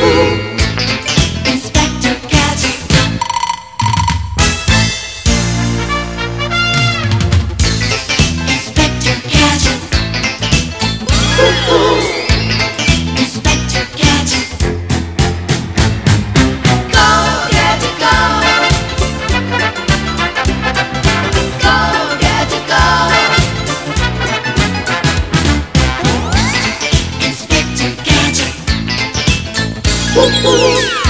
Gadget. Ooh, ooh.